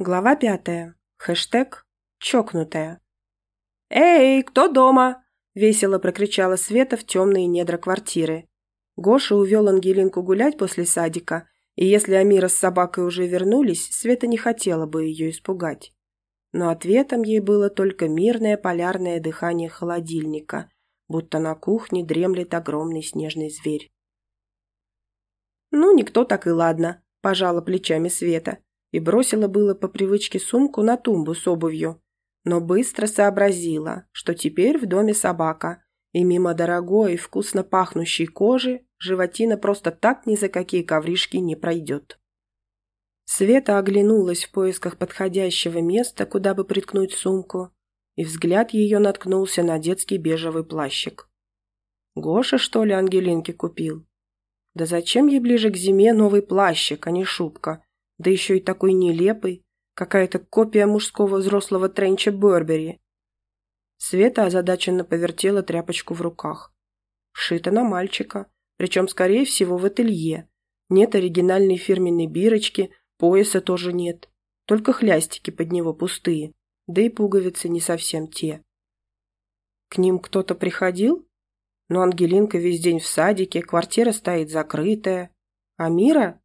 Глава пятая. Хэштег «Чокнутая». «Эй, кто дома?» – весело прокричала Света в темные недра квартиры. Гоша увел Ангелинку гулять после садика, и если Амира с собакой уже вернулись, Света не хотела бы ее испугать. Но ответом ей было только мирное полярное дыхание холодильника, будто на кухне дремлет огромный снежный зверь. «Ну, никто так и ладно», – пожала плечами Света и бросила было по привычке сумку на тумбу с обувью, но быстро сообразила, что теперь в доме собака, и мимо дорогой и вкусно пахнущей кожи животина просто так ни за какие ковришки не пройдет. Света оглянулась в поисках подходящего места, куда бы приткнуть сумку, и взгляд ее наткнулся на детский бежевый плащик. Гоша, что ли, Ангелинке купил? Да зачем ей ближе к зиме новый плащик, а не шубка? Да еще и такой нелепый, какая-то копия мужского взрослого тренча Бербери. Света озадаченно повертела тряпочку в руках. Шито на мальчика, причем, скорее всего, в ателье. Нет оригинальной фирменной бирочки, пояса тоже нет. Только хлястики под него пустые, да и пуговицы не совсем те. К ним кто-то приходил? Но Ангелинка весь день в садике, квартира стоит закрытая. А Мира?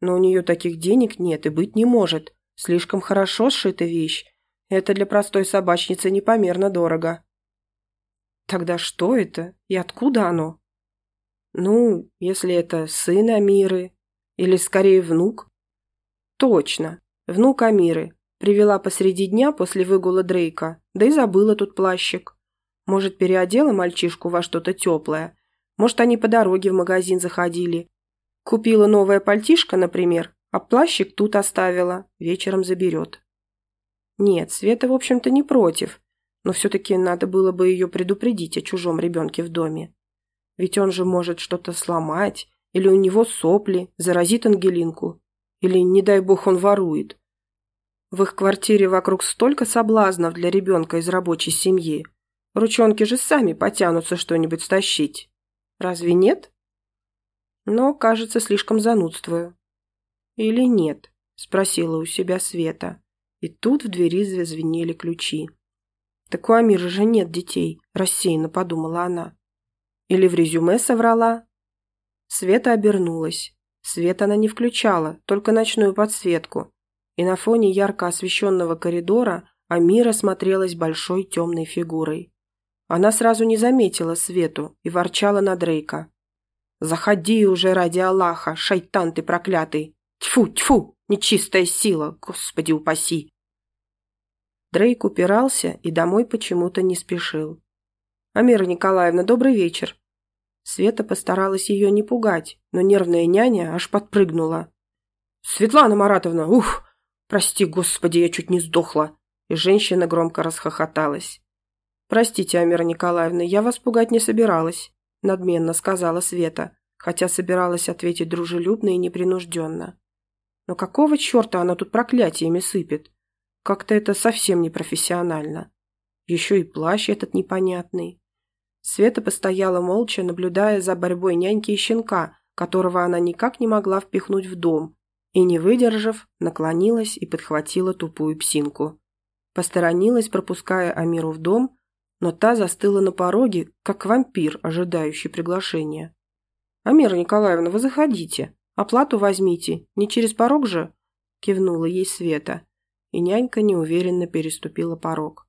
Но у нее таких денег нет и быть не может. Слишком хорошо сшита вещь. Это для простой собачницы непомерно дорого. Тогда что это и откуда оно? Ну, если это сын Амиры или скорее внук. Точно, внук Амиры. Привела посреди дня после выгула Дрейка, да и забыла тут плащик. Может, переодела мальчишку во что-то теплое. Может, они по дороге в магазин заходили, Купила новое пальтишко, например, а плащик тут оставила, вечером заберет. Нет, Света, в общем-то, не против, но все-таки надо было бы ее предупредить о чужом ребенке в доме. Ведь он же может что-то сломать, или у него сопли, заразит Ангелинку, или, не дай бог, он ворует. В их квартире вокруг столько соблазнов для ребенка из рабочей семьи. Ручонки же сами потянутся что-нибудь стащить. Разве нет? Но, кажется, слишком занудствую. «Или нет?» – спросила у себя Света. И тут в двери зазвенели ключи. «Так у Амира же нет детей», – рассеянно подумала она. «Или в резюме соврала?» Света обернулась. Свет она не включала, только ночную подсветку. И на фоне ярко освещенного коридора Амира смотрелась большой темной фигурой. Она сразу не заметила Свету и ворчала на Дрейка. Заходи уже ради Аллаха, шайтан ты проклятый! Тьфу, тьфу, нечистая сила, господи упаси!» Дрейк упирался и домой почему-то не спешил. «Амира Николаевна, добрый вечер!» Света постаралась ее не пугать, но нервная няня аж подпрыгнула. «Светлана Маратовна, ух! Прости, господи, я чуть не сдохла!» И женщина громко расхохоталась. «Простите, Амира Николаевна, я вас пугать не собиралась надменно сказала Света, хотя собиралась ответить дружелюбно и непринужденно. Но какого черта она тут проклятиями сыпет? Как-то это совсем непрофессионально. Еще и плащ этот непонятный. Света постояла молча, наблюдая за борьбой няньки и щенка, которого она никак не могла впихнуть в дом, и, не выдержав, наклонилась и подхватила тупую псинку. Посторонилась, пропуская Амиру в дом, но та застыла на пороге, как вампир, ожидающий приглашения. «Амира Николаевна, вы заходите. Оплату возьмите. Не через порог же?» Кивнула ей Света, и нянька неуверенно переступила порог.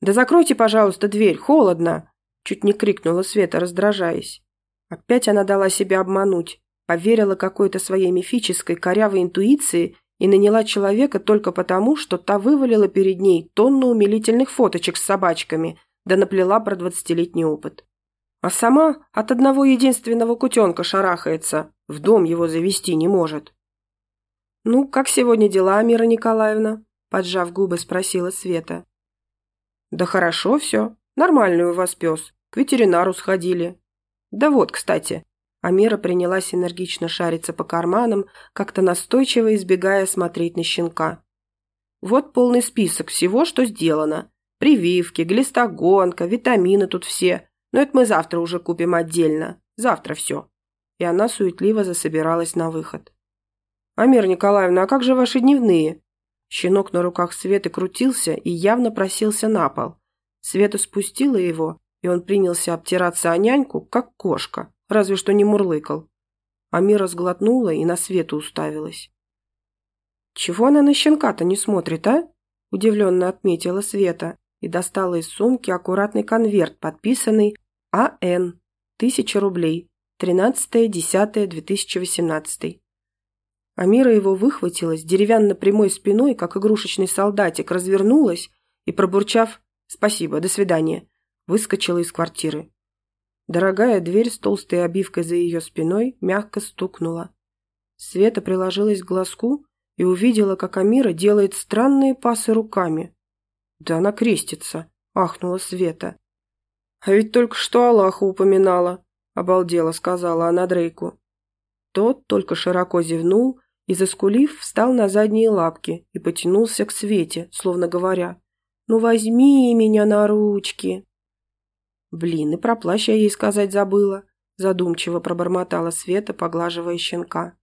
«Да закройте, пожалуйста, дверь, холодно!» Чуть не крикнула Света, раздражаясь. Опять она дала себя обмануть, поверила какой-то своей мифической корявой интуиции и наняла человека только потому, что та вывалила перед ней тонну умилительных фоточек с собачками, да наплела про двадцатилетний опыт. А сама от одного единственного кутенка шарахается, в дом его завести не может. «Ну, как сегодня дела, Мира Николаевна?» поджав губы, спросила Света. «Да хорошо все. Нормальный у вас пес. К ветеринару сходили. Да вот, кстати, Амира принялась энергично шариться по карманам, как-то настойчиво избегая смотреть на щенка. Вот полный список всего, что сделано. Прививки, глистогонка, витамины тут все. Но это мы завтра уже купим отдельно. Завтра все. И она суетливо засобиралась на выход. «Амира Николаевна, а как же ваши дневные?» Щенок на руках Светы крутился и явно просился на пол. Света спустила его, и он принялся обтираться о няньку, как кошка, разве что не мурлыкал. Амира сглотнула и на Свету уставилась. «Чего она на щенка-то не смотрит, а?» – удивленно отметила Света и достала из сумки аккуратный конверт, подписанный «А.Н. Тысяча рублей. 13.10.2018». Амира его выхватила с деревянно-прямой спиной, как игрушечный солдатик, развернулась и, пробурчав «Спасибо, до свидания», выскочила из квартиры. Дорогая дверь с толстой обивкой за ее спиной мягко стукнула. Света приложилась к глазку и увидела, как Амира делает странные пасы руками. «Да она крестится», — ахнула Света. «А ведь только что Аллаха упоминала», — обалдела сказала она Дрейку. Тот только широко зевнул и, заскулив, встал на задние лапки и потянулся к Свете, словно говоря, «Ну возьми меня на ручки». «Блин, и про плащ я ей сказать забыла», задумчиво пробормотала Света, поглаживая щенка.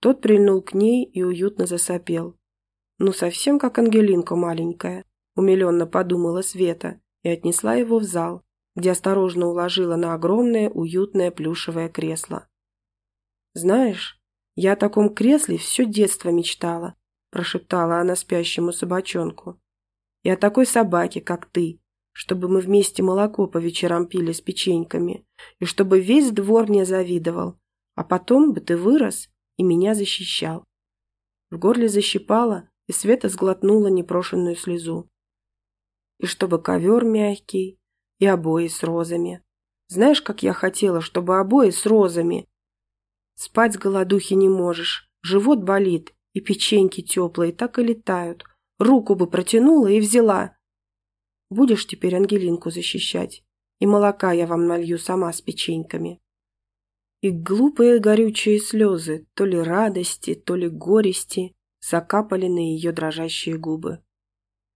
Тот прильнул к ней и уютно засопел. «Ну, совсем как Ангелинка маленькая», умиленно подумала Света и отнесла его в зал, где осторожно уложила на огромное уютное плюшевое кресло. «Знаешь, я о таком кресле все детство мечтала», прошептала она спящему собачонку. «И о такой собаке, как ты, чтобы мы вместе молоко по вечерам пили с печеньками, и чтобы весь двор мне завидовал, а потом бы ты вырос и меня защищал. В горле защипало, и Света сглотнула непрошенную слезу. И чтобы ковер мягкий, и обои с розами. Знаешь, как я хотела, чтобы обои с розами? Спать с голодухи не можешь, живот болит, и печеньки теплые так и летают. Руку бы протянула и взяла, Будешь теперь Ангелинку защищать, и молока я вам налью сама с печеньками». И глупые горючие слезы, то ли радости, то ли горести, закапали на ее дрожащие губы.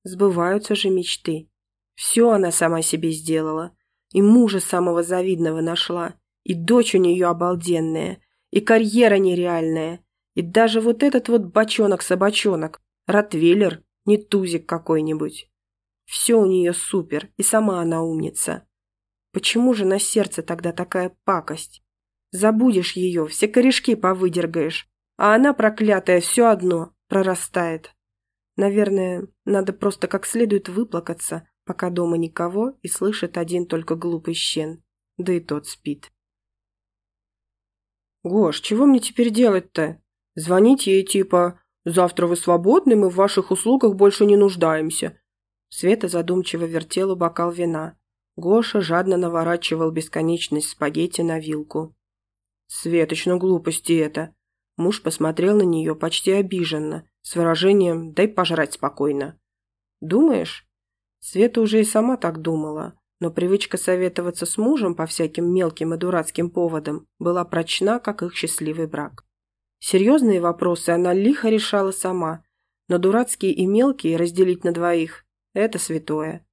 Сбываются же мечты. Все она сама себе сделала. И мужа самого завидного нашла, и дочь у нее обалденная, и карьера нереальная, и даже вот этот вот бочонок-собачонок, ротвейлер, не тузик какой-нибудь. Все у нее супер, и сама она умница. Почему же на сердце тогда такая пакость? Забудешь ее, все корешки повыдергаешь, а она, проклятая, все одно прорастает. Наверное, надо просто как следует выплакаться, пока дома никого и слышит один только глупый щен, да и тот спит. «Гош, чего мне теперь делать-то? Звонить ей типа «Завтра вы свободны, мы в ваших услугах больше не нуждаемся», Света задумчиво вертела бокал вина. Гоша жадно наворачивал бесконечность спагетти на вилку. «Светочно глупости это!» Муж посмотрел на нее почти обиженно, с выражением «дай пожрать спокойно». «Думаешь?» Света уже и сама так думала, но привычка советоваться с мужем по всяким мелким и дурацким поводам была прочна, как их счастливый брак. Серьезные вопросы она лихо решала сама, но дурацкие и мелкие разделить на двоих это святое.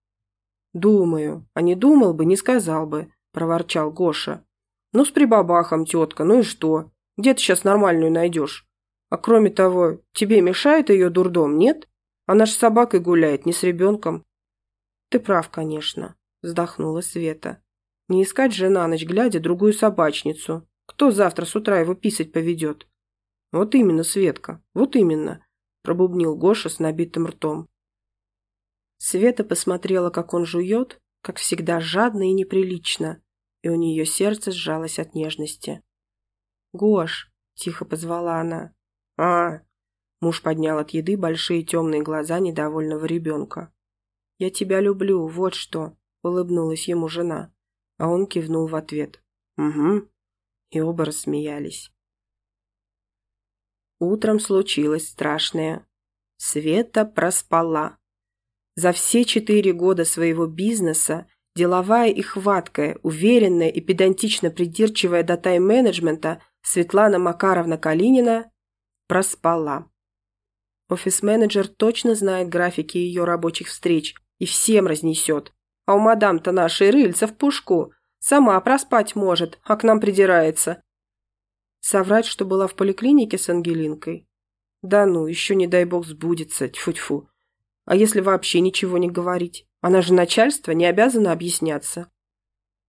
«Думаю, а не думал бы, не сказал бы», – проворчал Гоша. «Ну, с прибабахом, тетка, ну и что? Где ты сейчас нормальную найдешь? А кроме того, тебе мешает ее дурдом, нет? Она ж с собакой гуляет, не с ребенком». «Ты прав, конечно», – вздохнула Света. «Не искать же на ночь, глядя, другую собачницу. Кто завтра с утра его писать поведет?» «Вот именно, Светка, вот именно», – пробубнил Гоша с набитым ртом. Света посмотрела, как он жует, как всегда жадно и неприлично, и у нее сердце сжалось от нежности. «Гош!» – тихо позвала она. «А!» – муж поднял от еды большие темные глаза недовольного ребенка. «Я тебя люблю, вот что!» – улыбнулась ему жена, а он кивнул в ответ. «Угу!» И оба рассмеялись. Утром случилось страшное. Света проспала. За все четыре года своего бизнеса деловая и хваткая, уверенная и педантично придирчивая до тайм-менеджмента Светлана Макаровна Калинина проспала. Офис-менеджер точно знает графики ее рабочих встреч и всем разнесет. А у мадам-то нашей рыльца в пушку. Сама проспать может, а к нам придирается. Соврать, что была в поликлинике с Ангелинкой? Да ну, еще не дай бог сбудется, тьфу-тьфу. А если вообще ничего не говорить? Она же начальство, не обязана объясняться.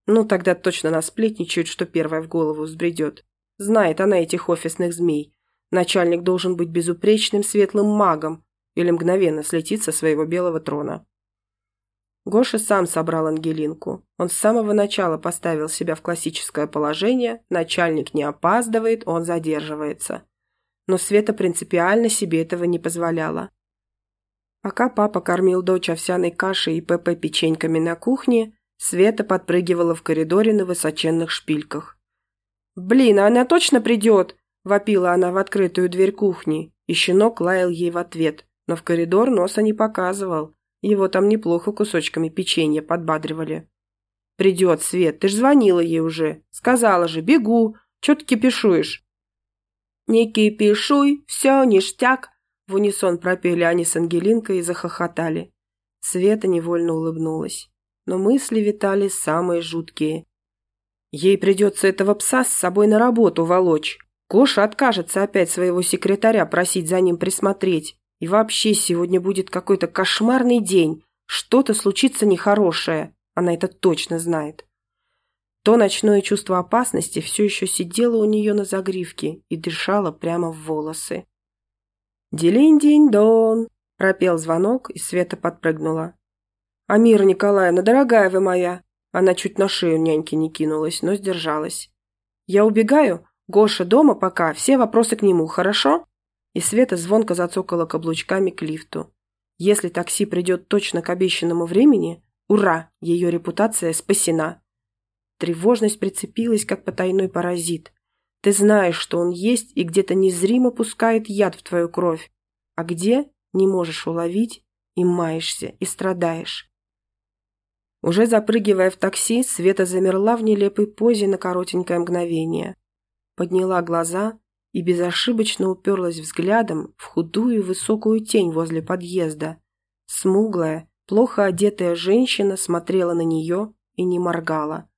Ну, тогда точно насплетничают, что первая в голову взбредет. Знает она этих офисных змей. Начальник должен быть безупречным светлым магом или мгновенно слетит со своего белого трона. Гоша сам собрал Ангелинку. Он с самого начала поставил себя в классическое положение, начальник не опаздывает, он задерживается. Но Света принципиально себе этого не позволяла. Пока папа кормил дочь овсяной кашей и ПП печеньками на кухне, Света подпрыгивала в коридоре на высоченных шпильках. «Блин, а она точно придет?» – вопила она в открытую дверь кухни, и щенок лаял ей в ответ, но в коридор носа не показывал. Его там неплохо кусочками печенья подбадривали. «Придет, Свет, ты ж звонила ей уже. Сказала же, бегу. Че ты кипишуешь?» «Не кипишуй, все ништяк», – в унисон пропели они с Ангелинкой и захохотали. Света невольно улыбнулась. Но мысли витали самые жуткие. Ей придется этого пса с собой на работу волочь. Коша откажется опять своего секретаря просить за ним присмотреть. И вообще сегодня будет какой-то кошмарный день. Что-то случится нехорошее. Она это точно знает. То ночное чувство опасности все еще сидело у нее на загривке и дышало прямо в волосы. «Делинь-динь-дон!» – пропел звонок, и Света подпрыгнула. «Амира Николаевна, дорогая вы моя!» Она чуть на шею няньки не кинулась, но сдержалась. «Я убегаю. Гоша дома пока, все вопросы к нему, хорошо?» И Света звонко зацокала каблучками к лифту. Если такси придет точно к обещанному времени, ура, ее репутация спасена. Тревожность прицепилась, как потайной паразит. Ты знаешь, что он есть и где-то незримо пускает яд в твою кровь. А где – не можешь уловить, и маешься, и страдаешь. Уже запрыгивая в такси, Света замерла в нелепой позе на коротенькое мгновение. Подняла глаза и безошибочно уперлась взглядом в худую высокую тень возле подъезда. Смуглая, плохо одетая женщина смотрела на нее и не моргала.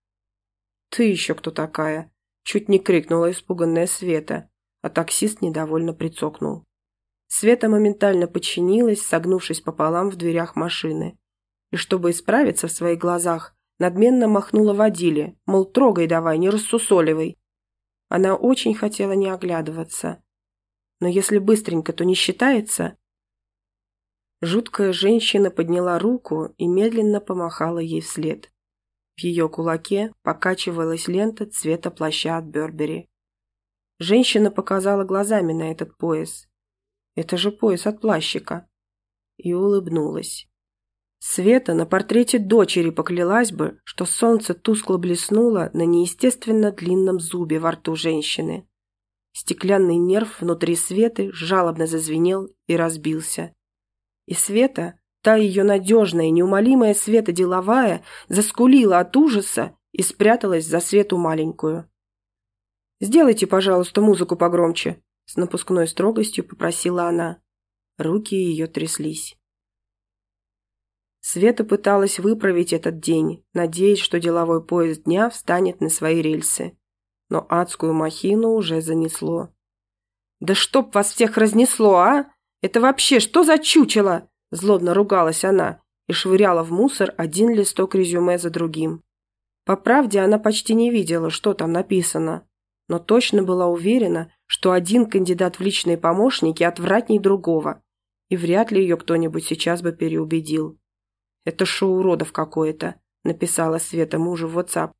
«Ты еще кто такая?» – чуть не крикнула испуганная Света, а таксист недовольно прицокнул. Света моментально подчинилась, согнувшись пополам в дверях машины. И чтобы исправиться в своих глазах, надменно махнула водиле, мол, трогай давай, не рассусоливай. Она очень хотела не оглядываться. Но если быстренько, то не считается. Жуткая женщина подняла руку и медленно помахала ей вслед. Ее кулаке покачивалась лента цвета плаща от Бербери. Женщина показала глазами на этот пояс. Это же пояс от плащика. И улыбнулась. Света на портрете дочери поклялась бы, что солнце тускло блеснуло на неестественно длинном зубе во рту женщины. Стеклянный нерв внутри Светы жалобно зазвенел и разбился. И Света, та ее надежная, неумолимая Света деловая, заскулила от ужаса и спряталась за Свету маленькую. «Сделайте, пожалуйста, музыку погромче», — с напускной строгостью попросила она. Руки ее тряслись. Света пыталась выправить этот день, надеясь, что деловой поезд дня встанет на свои рельсы. Но адскую махину уже занесло. «Да чтоб вас всех разнесло, а! Это вообще что за чучело?» Злобно ругалась она и швыряла в мусор один листок резюме за другим. По правде, она почти не видела, что там написано, но точно была уверена, что один кандидат в личные помощники отвратней другого, и вряд ли ее кто-нибудь сейчас бы переубедил. Это шоу уродов какое-то», – написала Света мужу в WhatsApp.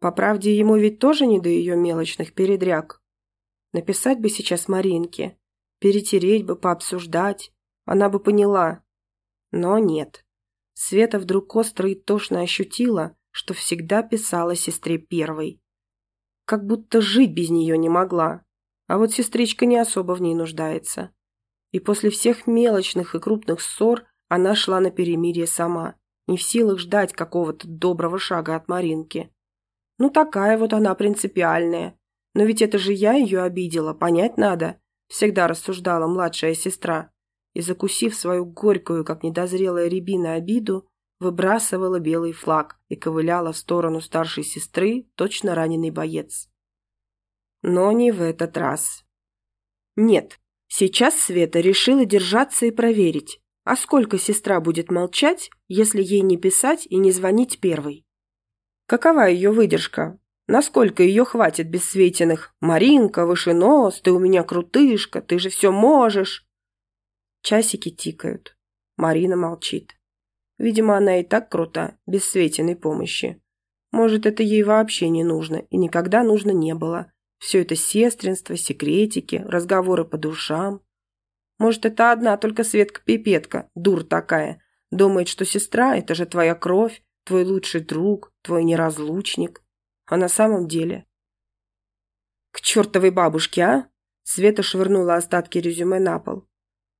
По правде, ему ведь тоже не до ее мелочных передряг. Написать бы сейчас Маринке, перетереть бы, пообсуждать, она бы поняла. Но нет. Света вдруг остро и тошно ощутила, что всегда писала сестре первой. Как будто жить без нее не могла. А вот сестричка не особо в ней нуждается. И после всех мелочных и крупных ссор она шла на перемирие сама, не в силах ждать какого-то доброго шага от Маринки. Ну, такая вот она принципиальная. Но ведь это же я ее обидела, понять надо, всегда рассуждала младшая сестра. И, закусив свою горькую, как недозрелая рябина, обиду, выбрасывала белый флаг и ковыляла в сторону старшей сестры, точно раненый боец. Но не в этот раз. Нет, Сейчас Света решила держаться и проверить, а сколько сестра будет молчать, если ей не писать и не звонить первой. Какова ее выдержка? Насколько ее хватит без Светиных? «Маринка, выше нос, ты у меня крутышка, ты же все можешь!» Часики тикают. Марина молчит. Видимо, она и так крута, без Светиной помощи. Может, это ей вообще не нужно и никогда нужно не было. Все это сестринство, секретики, разговоры по душам. Может, это одна только Светка-пипетка, дур такая. Думает, что сестра – это же твоя кровь, твой лучший друг, твой неразлучник. А на самом деле... К чертовой бабушке, а? Света швырнула остатки резюме на пол.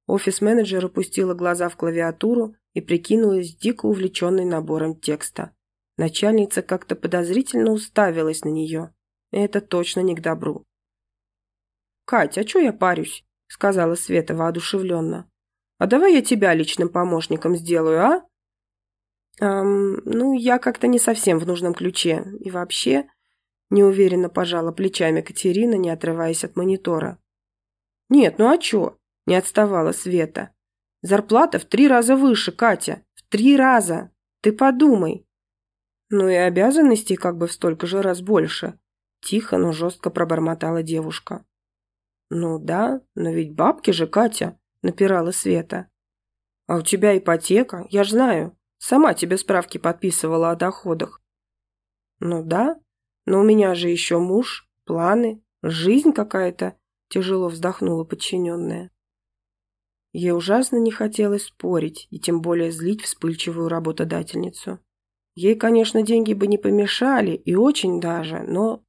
Офис-менеджер опустила глаза в клавиатуру и прикинулась дико увлеченной набором текста. Начальница как-то подозрительно уставилась на нее. Это точно не к добру. «Катя, а чё я парюсь?» — сказала Света воодушевленно. «А давай я тебя личным помощником сделаю, а?» «Эм, ну, я как-то не совсем в нужном ключе. И вообще...» Неуверенно пожала плечами Катерина, не отрываясь от монитора. «Нет, ну а чё?» – не отставала Света. «Зарплата в три раза выше, Катя. В три раза. Ты подумай». «Ну и обязанностей как бы в столько же раз больше», – тихо, но жестко пробормотала девушка. «Ну да, но ведь бабки же, Катя», – напирала Света. «А у тебя ипотека, я ж знаю. Сама тебе справки подписывала о доходах». «Ну да, но у меня же еще муж, планы, жизнь какая-то», – тяжело вздохнула подчиненная. Ей ужасно не хотелось спорить и тем более злить вспыльчивую работодательницу. Ей, конечно, деньги бы не помешали, и очень даже, но...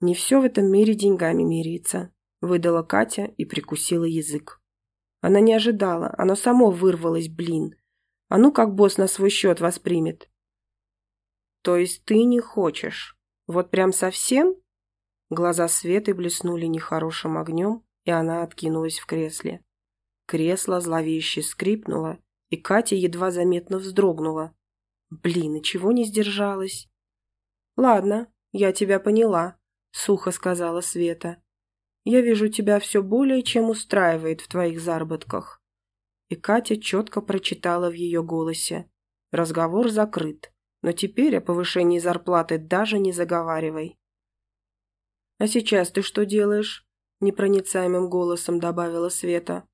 Не все в этом мире деньгами меряется, выдала Катя и прикусила язык. Она не ожидала, оно само вырвалось, блин. А ну как босс на свой счет воспримет? То есть ты не хочешь? Вот прям совсем? Глаза Светы блеснули нехорошим огнем, и она откинулась в кресле. Кресло зловеще скрипнуло, и Катя едва заметно вздрогнула. Блин, и чего не сдержалась? Ладно, я тебя поняла, сухо сказала Света. Я вижу, тебя все более чем устраивает в твоих заработках. И Катя четко прочитала в ее голосе. Разговор закрыт, но теперь о повышении зарплаты даже не заговаривай. «А сейчас ты что делаешь?» – непроницаемым голосом добавила Света.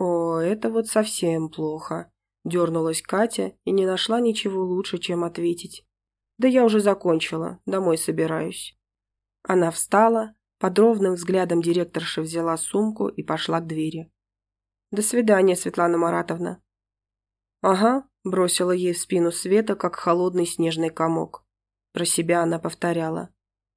«О, это вот совсем плохо. Дернулась Катя и не нашла ничего лучше, чем ответить. «Да я уже закончила, домой собираюсь». Она встала, под ровным взглядом директорша взяла сумку и пошла к двери. «До свидания, Светлана Маратовна». «Ага», – бросила ей в спину Света, как холодный снежный комок. Про себя она повторяла.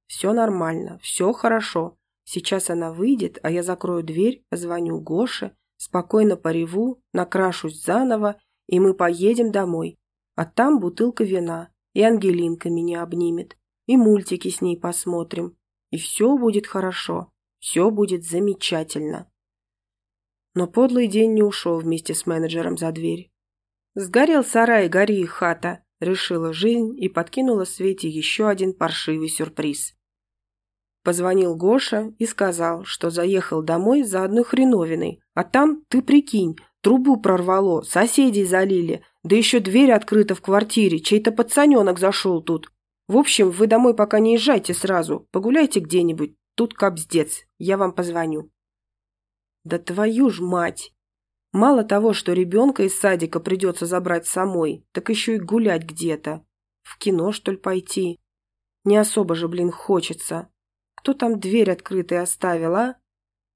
«Все нормально, все хорошо. Сейчас она выйдет, а я закрою дверь, позвоню Гоше, спокойно пореву, накрашусь заново и мы поедем домой. А там бутылка вина, и Ангелинка меня обнимет, и мультики с ней посмотрим. И все будет хорошо, все будет замечательно. Но подлый день не ушел вместе с менеджером за дверь. Сгорел сарай, гори хата, решила жизнь и подкинула Свете еще один паршивый сюрприз. Позвонил Гоша и сказал, что заехал домой за одной хреновиной, а там, ты прикинь, Трубу прорвало, соседей залили, да еще дверь открыта в квартире, чей-то пацаненок зашел тут. В общем, вы домой пока не езжайте сразу, погуляйте где-нибудь, тут капздец, я вам позвоню». «Да твою ж мать!» Мало того, что ребенка из садика придется забрать самой, так еще и гулять где-то. В кино, что ли, пойти? Не особо же, блин, хочется. Кто там дверь открытой оставил, а?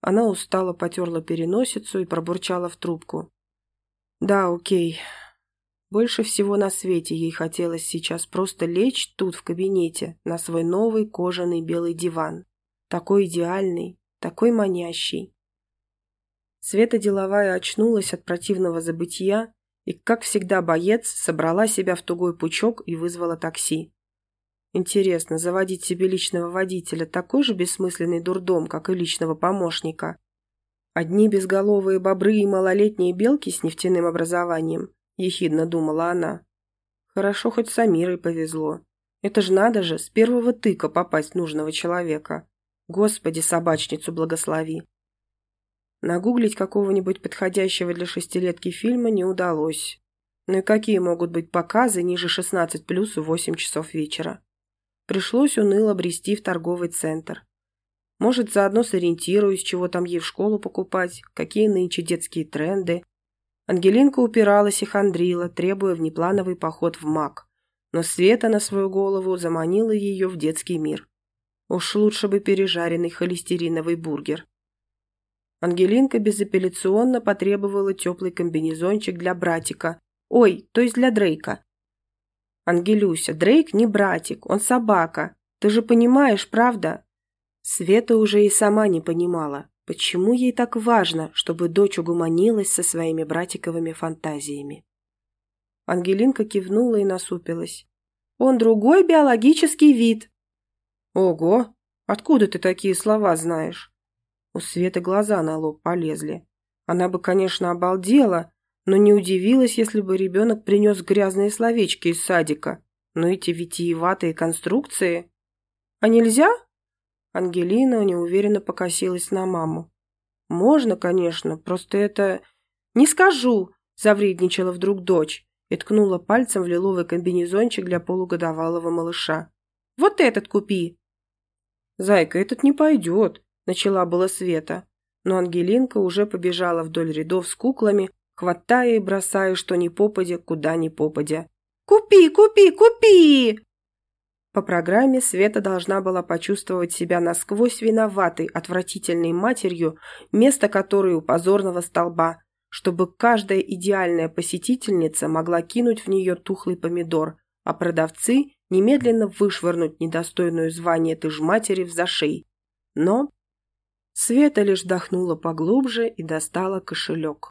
Она устало потерла переносицу и пробурчала в трубку. «Да, окей. Больше всего на свете ей хотелось сейчас просто лечь тут, в кабинете, на свой новый кожаный белый диван. Такой идеальный, такой манящий». Света деловая очнулась от противного забытия и, как всегда боец, собрала себя в тугой пучок и вызвала такси. Интересно, заводить себе личного водителя такой же бессмысленный дурдом, как и личного помощника? Одни безголовые бобры и малолетние белки с нефтяным образованием, ехидно думала она. Хорошо, хоть с Амирой повезло. Это ж надо же, с первого тыка попасть нужного человека. Господи, собачницу благослови. Нагуглить какого-нибудь подходящего для шестилетки фильма не удалось. Ну и какие могут быть показы ниже 16 плюс в 8 часов вечера? Пришлось уныло брести в торговый центр. Может, заодно сориентируюсь, чего там ей в школу покупать, какие нынче детские тренды. Ангелинка упиралась и хандрила, требуя внеплановый поход в МАК. Но Света на свою голову заманила ее в детский мир. Уж лучше бы пережаренный холестериновый бургер. Ангелинка безапелляционно потребовала теплый комбинезончик для братика. Ой, то есть для Дрейка. Ангелюся, Дрейк не братик, он собака. Ты же понимаешь, правда? Света уже и сама не понимала, почему ей так важно, чтобы дочь угуманилась со своими братиковыми фантазиями. Ангелинка кивнула и насупилась. «Он другой биологический вид». «Ого! Откуда ты такие слова знаешь?» У Светы глаза на лоб полезли. Она бы, конечно, обалдела, но не удивилась, если бы ребенок принес грязные словечки из садика. Но эти витиеватые конструкции... «А нельзя?» Ангелина неуверенно покосилась на маму. «Можно, конечно, просто это...» «Не скажу!» – завредничала вдруг дочь и ткнула пальцем в лиловый комбинезончик для полугодовалого малыша. «Вот этот купи!» «Зайка, этот не пойдет!» Начала была Света, но Ангелинка уже побежала вдоль рядов с куклами, хватая и бросая, что ни попадя, куда ни попадя. «Купи, купи, купи!» По программе Света должна была почувствовать себя насквозь виноватой, отвратительной матерью, место которой у позорного столба, чтобы каждая идеальная посетительница могла кинуть в нее тухлый помидор, а продавцы немедленно вышвырнуть недостойную звания ты ж матери в зашей. Но Света лишь вдохнула поглубже и достала кошелек.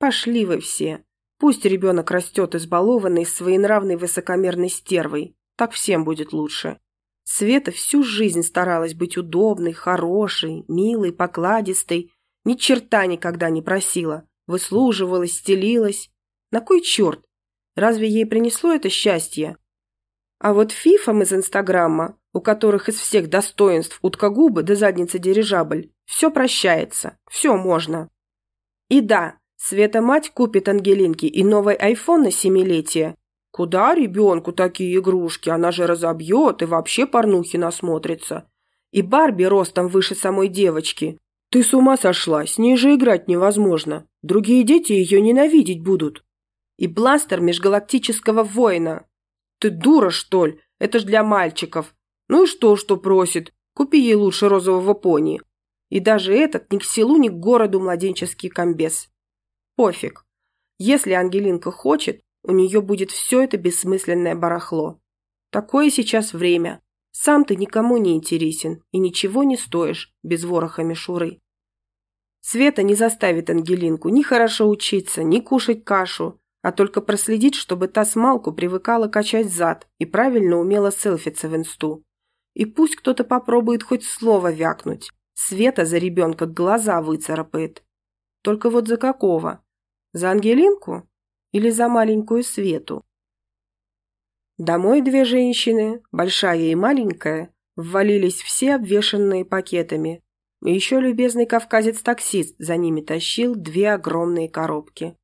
«Пошли вы все. Пусть ребенок растет избалованный, своенравной высокомерной стервой. Так всем будет лучше». Света всю жизнь старалась быть удобной, хорошей, милой, покладистой. Ни черта никогда не просила. Выслуживалась, стелилась. На кой черт? Разве ей принесло это счастье? А вот фифам из Инстаграма у которых из всех достоинств уткогубы до задницы дирижабль, все прощается, все можно. И да, Света мать купит Ангелинке и новый айфон на семилетие. Куда ребенку такие игрушки, она же разобьет и вообще порнухи насмотрится. И Барби ростом выше самой девочки. Ты с ума сошла, с ней же играть невозможно. Другие дети ее ненавидеть будут. И бластер межгалактического воина. Ты дура, что ли? Это ж для мальчиков. Ну и что, что просит? Купи ей лучше розового пони. И даже этот ни к селу, ни к городу младенческий комбез. Пофиг. Если Ангелинка хочет, у нее будет все это бессмысленное барахло. Такое сейчас время. Сам ты никому не интересен и ничего не стоишь без вороха мишуры. Света не заставит Ангелинку ни хорошо учиться, ни кушать кашу, а только проследить, чтобы та смалку привыкала качать зад и правильно умела селфиться в инсту. И пусть кто-то попробует хоть слово вякнуть. Света за ребенка глаза выцарапает. Только вот за какого? За Ангелинку? Или за маленькую Свету? Домой две женщины, большая и маленькая, ввалились все обвешанные пакетами. И еще любезный кавказец-таксист за ними тащил две огромные коробки.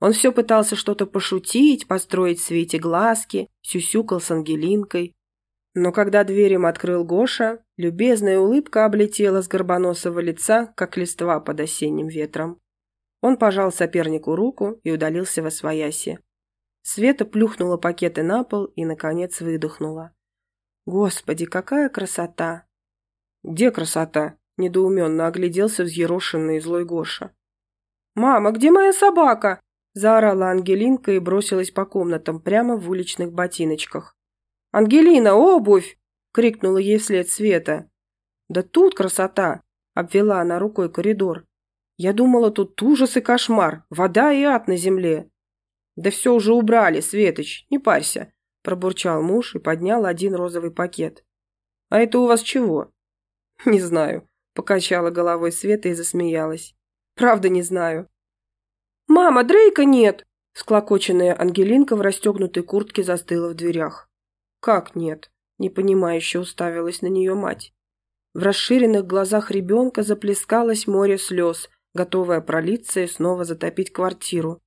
Он все пытался что-то пошутить, построить Свете глазки, сюсюкал с Ангелинкой, но когда дверь им открыл Гоша, любезная улыбка облетела с горбоносого лица, как листва под осенним ветром. Он пожал сопернику руку и удалился во свояси. Света плюхнула пакеты на пол и, наконец, выдохнула. «Господи, какая красота!» «Где красота?» – недоуменно огляделся взъерошенный злой Гоша. «Мама, где моя собака?» – заорала Ангелинка и бросилась по комнатам прямо в уличных ботиночках. «Ангелина, обувь!» – крикнула ей вслед Света. «Да тут красота!» – обвела она рукой коридор. «Я думала, тут ужас и кошмар, вода и ад на земле». «Да все уже убрали, Светоч, не парься», – пробурчал муж и поднял один розовый пакет. «А это у вас чего?» «Не знаю», – покачала головой Света и засмеялась. «Правда не знаю». «Мама, Дрейка нет!» Склокоченная Ангелинка в расстегнутой куртке застыла в дверях. «Как нет?» – непонимающе уставилась на нее мать. В расширенных глазах ребенка заплескалось море слез, готовая пролиться и снова затопить квартиру.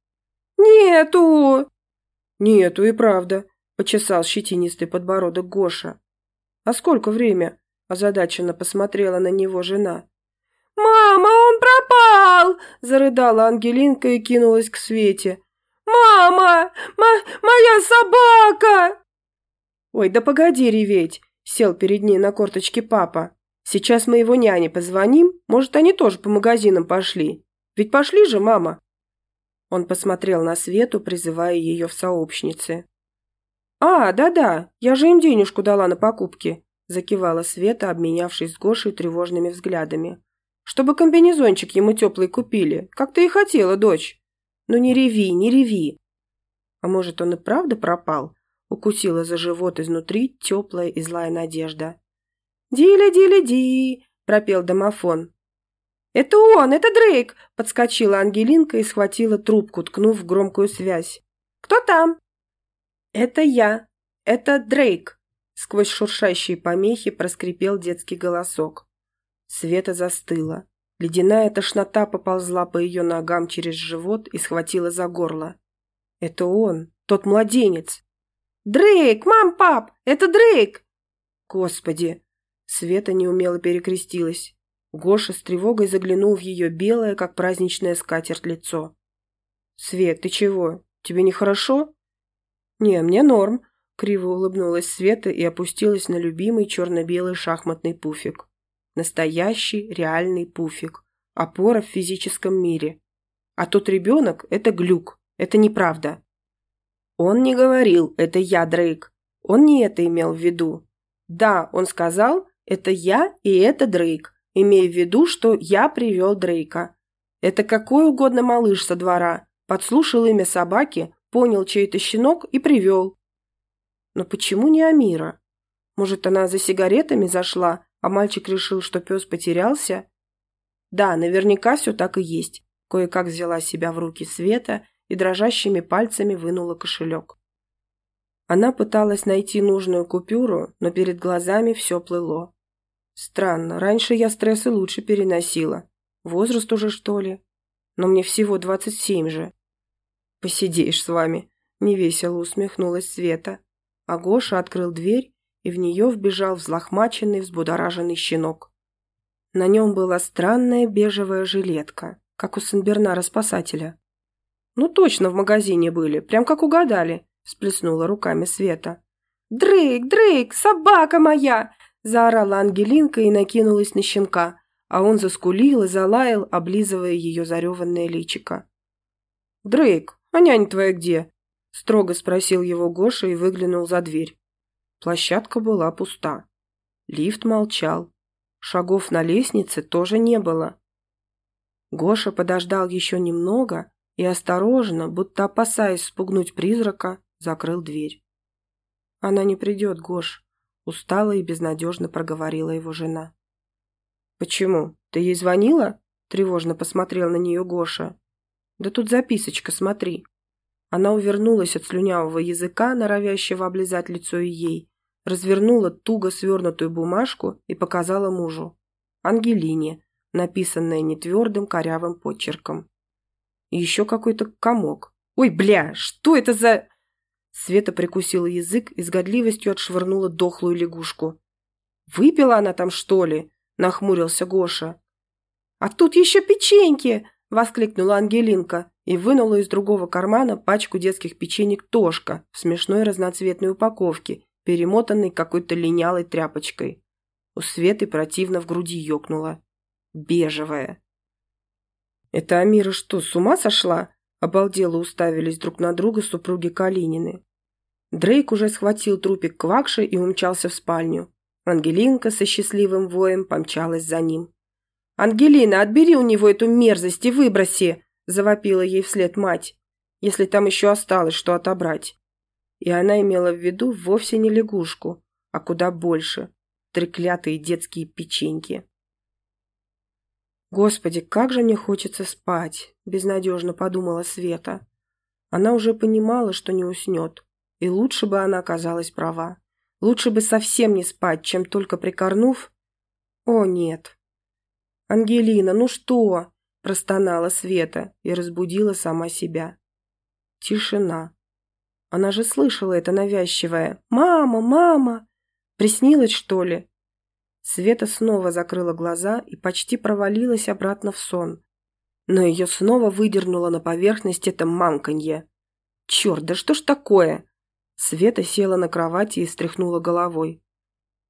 «Нету!» «Нету и правда», – почесал щетинистый подбородок Гоша. «А сколько время?» – озадаченно посмотрела на него жена. «Мама, он пропал!» – зарыдала Ангелинка и кинулась к Свете. «Мама! Мо моя собака!» «Ой, да погоди реветь!» – сел перед ней на корточке папа. «Сейчас мы его няне позвоним, может, они тоже по магазинам пошли. Ведь пошли же, мама!» Он посмотрел на Свету, призывая ее в сообщницы. «А, да-да, я же им денежку дала на покупки», закивала Света, обменявшись с Гошей тревожными взглядами. «Чтобы комбинезончик ему теплый купили, как ты и хотела, дочь. Ну не реви, не реви». «А может, он и правда пропал?» Укусила за живот изнутри теплая и злая надежда. «Диля-диля-ди!» – пропел домофон. «Это он! Это Дрейк!» – подскочила Ангелинка и схватила трубку, ткнув в громкую связь. «Кто там?» «Это я. Это Дрейк!» Сквозь шуршащие помехи проскрипел детский голосок. Света застыла. Ледяная тошнота поползла по ее ногам через живот и схватила за горло. «Это он, тот младенец!» «Дрейк! Мам, пап! Это Дрейк!» «Господи!» Света неумело перекрестилась. Гоша с тревогой заглянул в ее белое, как праздничная скатерть, лицо. «Свет, ты чего? Тебе нехорошо?» «Не, мне норм», — криво улыбнулась Света и опустилась на любимый черно-белый шахматный пуфик. Настоящий, реальный пуфик. Опора в физическом мире. А тот ребенок — это глюк. Это неправда. Он не говорил «это я, Дрейк». Он не это имел в виду. Да, он сказал «это я и это Дрейк», имея в виду, что я привел Дрейка. Это какой угодно малыш со двора. Подслушал имя собаки, понял чей-то щенок и привел. Но почему не Амира? Может, она за сигаретами зашла, а мальчик решил, что пес потерялся? Да, наверняка все так и есть. Кое-как взяла себя в руки Света и дрожащими пальцами вынула кошелек. Она пыталась найти нужную купюру, но перед глазами все плыло. Странно, раньше я стрессы лучше переносила. Возраст уже, что ли? Но мне всего двадцать семь же. Посидишь с вами, невесело усмехнулась Света. А Гоша открыл дверь, и в нее вбежал взлохмаченный, взбудораженный щенок. На нем была странная бежевая жилетка, как у Сенбернара-спасателя. «Ну точно в магазине были, прям как угадали», – сплеснула руками Света. «Дрейк, Дрейк, собака моя!» Заорала Ангелинка и накинулась на щенка, а он заскулил и залаял, облизывая ее зареванное личико. «Дрейк, а нянь твоя где?» – строго спросил его Гоша и выглянул за дверь. Площадка была пуста. Лифт молчал. Шагов на лестнице тоже не было. Гоша подождал еще немного и осторожно, будто опасаясь спугнуть призрака, закрыл дверь. «Она не придет, Гош», Устала и безнадежно проговорила его жена. «Почему? Ты ей звонила?» Тревожно посмотрел на нее Гоша. «Да тут записочка, смотри». Она увернулась от слюнявого языка, норовящего облизать лицо ей, развернула туго свернутую бумажку и показала мужу. Ангелине, написанная нетвердым корявым подчерком. И еще какой-то комок. «Ой, бля, что это за...» Света прикусила язык и с годливостью отшвырнула дохлую лягушку. «Выпила она там, что ли?» – нахмурился Гоша. «А тут еще печеньки!» – воскликнула Ангелинка и вынула из другого кармана пачку детских печенек «Тошка» в смешной разноцветной упаковке, перемотанной какой-то линялой тряпочкой. У Светы противно в груди ёкнуло. Бежевая. «Это Амира что, с ума сошла?» Обалдело уставились друг на друга супруги Калинины. Дрейк уже схватил трупик Квакши и умчался в спальню. Ангелинка со счастливым воем помчалась за ним. «Ангелина, отбери у него эту мерзость и выброси!» – завопила ей вслед мать, если там еще осталось что отобрать. И она имела в виду вовсе не лягушку, а куда больше – треклятые детские печеньки. «Господи, как же мне хочется спать!» – безнадежно подумала Света. Она уже понимала, что не уснет, и лучше бы она оказалась права. Лучше бы совсем не спать, чем только прикорнув. О, нет. «Ангелина, ну что?» – простонала Света и разбудила сама себя. Тишина. Она же слышала это навязчивое «Мама! Мама!» Приснилось, что ли? Света снова закрыла глаза и почти провалилась обратно в сон. Но ее снова выдернуло на поверхность это мамканье. «Черт, да что ж такое?» Света села на кровати и встряхнула головой.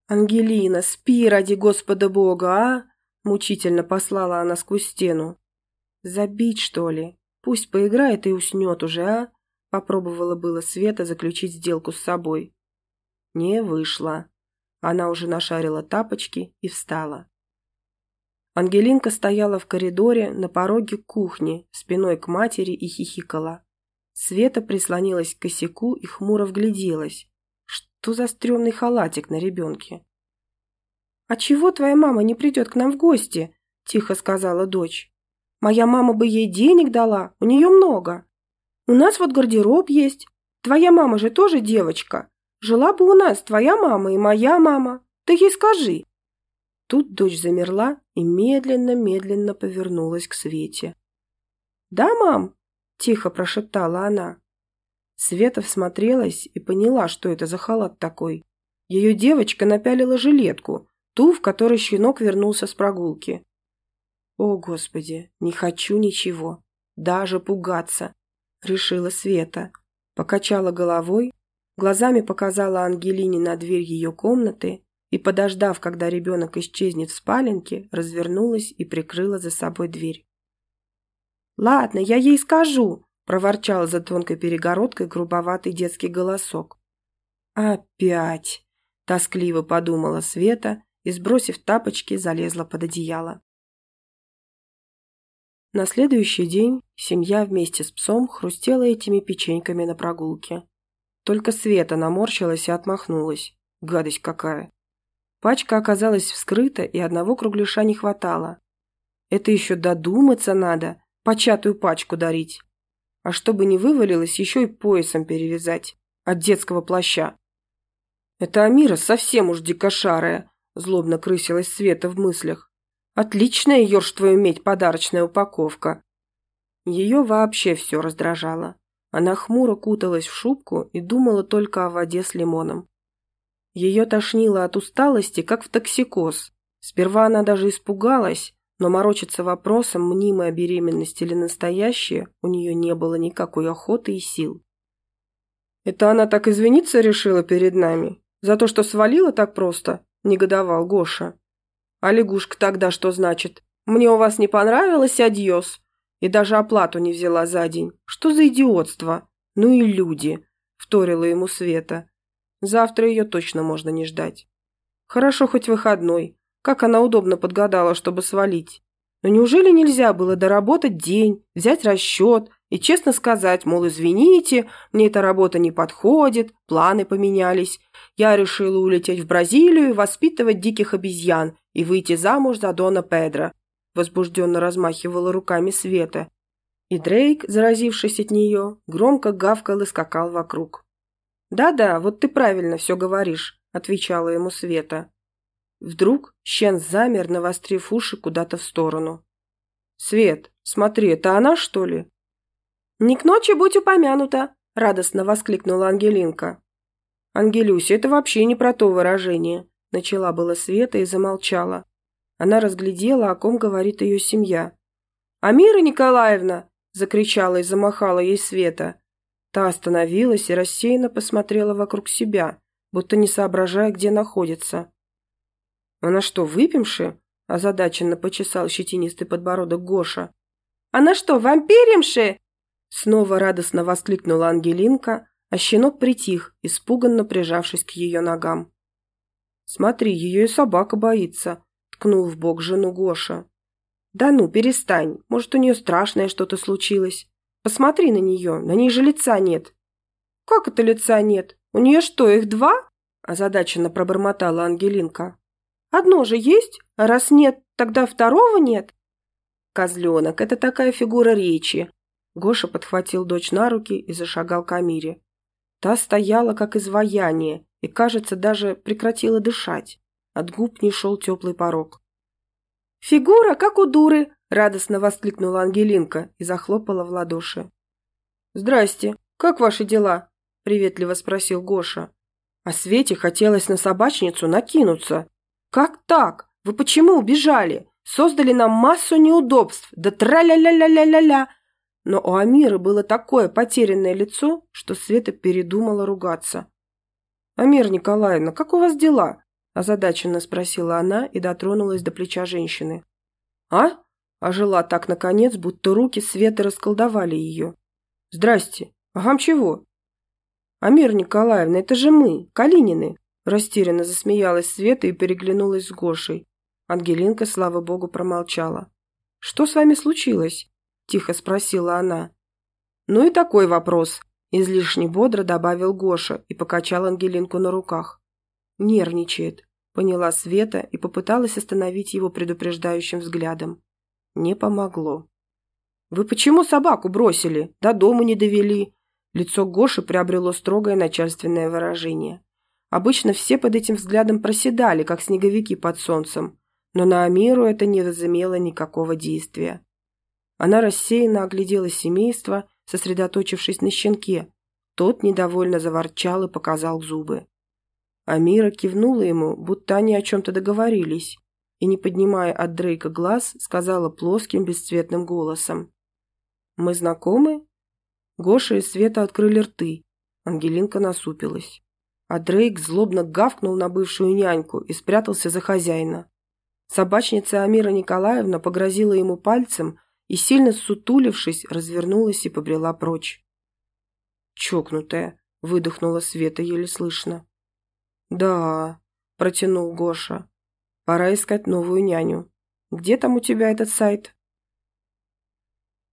«Ангелина, спи ради Господа Бога, а?» Мучительно послала она сквозь стену. «Забить, что ли? Пусть поиграет и уснет уже, а?» Попробовала было Света заключить сделку с собой. Не вышло. Она уже нашарила тапочки и встала. Ангелинка стояла в коридоре на пороге кухни, спиной к матери и хихикала. Света прислонилась к косяку и хмуро вгляделась. Что за стрёмный халатик на ребенке? «А чего твоя мама не придет к нам в гости?» – тихо сказала дочь. «Моя мама бы ей денег дала, у нее много. У нас вот гардероб есть. Твоя мама же тоже девочка. Жила бы у нас твоя мама и моя мама. Ты ей скажи». Тут дочь замерла и медленно-медленно повернулась к Свете. «Да, мам?» – тихо прошептала она. Света всмотрелась и поняла, что это за халат такой. Ее девочка напялила жилетку, ту, в которой щенок вернулся с прогулки. «О, Господи, не хочу ничего, даже пугаться», — решила Света. Покачала головой, глазами показала Ангелине на дверь ее комнаты и, подождав, когда ребенок исчезнет в спаленке, развернулась и прикрыла за собой дверь. «Ладно, я ей скажу», – проворчал за тонкой перегородкой грубоватый детский голосок. «Опять!» – тоскливо подумала Света и, сбросив тапочки, залезла под одеяло. На следующий день семья вместе с псом хрустела этими печеньками на прогулке. Только Света наморщилась и отмахнулась. Гадость какая. Пачка оказалась вскрыта, и одного кругляша не хватало. Это еще додуматься надо, початую пачку дарить. А чтобы не вывалилось, еще и поясом перевязать. От детского плаща. Это Амира совсем уж дикошарая, Злобно крысилась Света в мыслях. Отличная, ерш твою медь, подарочная упаковка. Ее вообще все раздражало. Она хмуро куталась в шубку и думала только о воде с лимоном. Ее тошнило от усталости, как в токсикоз. Сперва она даже испугалась, но морочиться вопросом, мнимая беременность или настоящая, у нее не было никакой охоты и сил. «Это она так извиниться решила перед нами? За то, что свалила так просто?» – негодовал Гоша. «А лягушка тогда что значит? Мне у вас не понравилось, адьос. И даже оплату не взяла за день. Что за идиотство? Ну и люди!» – вторила ему Света. «Завтра ее точно можно не ждать. Хорошо хоть выходной. Как она удобно подгадала, чтобы свалить. Но неужели нельзя было доработать день, взять расчет и честно сказать, мол, извините, мне эта работа не подходит, планы поменялись, я решила улететь в Бразилию воспитывать диких обезьян и выйти замуж за Дона Педро. Возбужденно размахивала руками Света. И Дрейк, заразившись от нее, громко гавкал и скакал вокруг. «Да-да, вот ты правильно все говоришь», – отвечала ему Света. Вдруг Щен замер, навострив уши куда-то в сторону. «Свет, смотри, это она, что ли?» «Не к ночи будь упомянута!» – радостно воскликнула Ангелинка. «Ангелюся, это вообще не про то выражение», – начала была Света и замолчала. Она разглядела, о ком говорит ее семья. «Амира Николаевна!» – закричала и замахала ей Света. Та остановилась и рассеянно посмотрела вокруг себя, будто не соображая, где находится. «Она что, выпивши?» – озадаченно почесал щетинистый подбородок Гоша. «Она что, вампиримши?» Снова радостно воскликнула Ангелинка, а щенок притих, испуганно прижавшись к ее ногам. «Смотри, ее и собака боится», – ткнул в бок жену Гоша. «Да ну, перестань, может, у нее страшное что-то случилось. Посмотри на нее, на ней же лица нет». «Как это лица нет? У нее что, их два?» – озадаченно пробормотала Ангелинка. «Одно же есть, а раз нет, тогда второго нет». «Козленок, это такая фигура речи», Гоша подхватил дочь на руки и зашагал к Амире. Та стояла, как изваяние, и, кажется, даже прекратила дышать. От губ не шел теплый порог. «Фигура, как у дуры, Радостно воскликнула Ангелинка и захлопала в ладоши. «Здрасте, как ваши дела?» – приветливо спросил Гоша. А Свете хотелось на собачницу накинуться. «Как так? Вы почему убежали? Создали нам массу неудобств, да тра-ля-ля-ля-ля-ля-ля!» Но у Амиры было такое потерянное лицо, что Света передумала ругаться. «Амир Николаевна, как у вас дела?» – озадаченно спросила она и дотронулась до плеча женщины. «А?» – ожила так наконец, будто руки Светы расколдовали ее. «Здрасте. А вам чего?» «Амир Николаевна, это же мы, Калинины!» Растерянно засмеялась Света и переглянулась с Гошей. Ангелинка, слава богу, промолчала. «Что с вами случилось?» – тихо спросила она. «Ну и такой вопрос», – излишне бодро добавил Гоша и покачал Ангелинку на руках. «Нервничает», – поняла Света и попыталась остановить его предупреждающим взглядом. Не помогло. «Вы почему собаку бросили? До дому не довели?» Лицо Гоши приобрело строгое начальственное выражение. Обычно все под этим взглядом проседали, как снеговики под солнцем, но на Амиру это не возымело никакого действия. Она рассеянно оглядела семейство, сосредоточившись на щенке. Тот недовольно заворчал и показал зубы. Амира кивнула ему, будто они о чем-то договорились, и, не поднимая от Дрейка глаз, сказала плоским бесцветным голосом. «Мы знакомы?» Гоша и Света открыли рты. Ангелинка насупилась. А Дрейк злобно гавкнул на бывшую няньку и спрятался за хозяина. Собачница Амира Николаевна погрозила ему пальцем и, сильно сутулившись, развернулась и побрела прочь. «Чокнутая», — выдохнула Света еле слышно. «Да», — протянул Гоша. «Пора искать новую няню. Где там у тебя этот сайт?»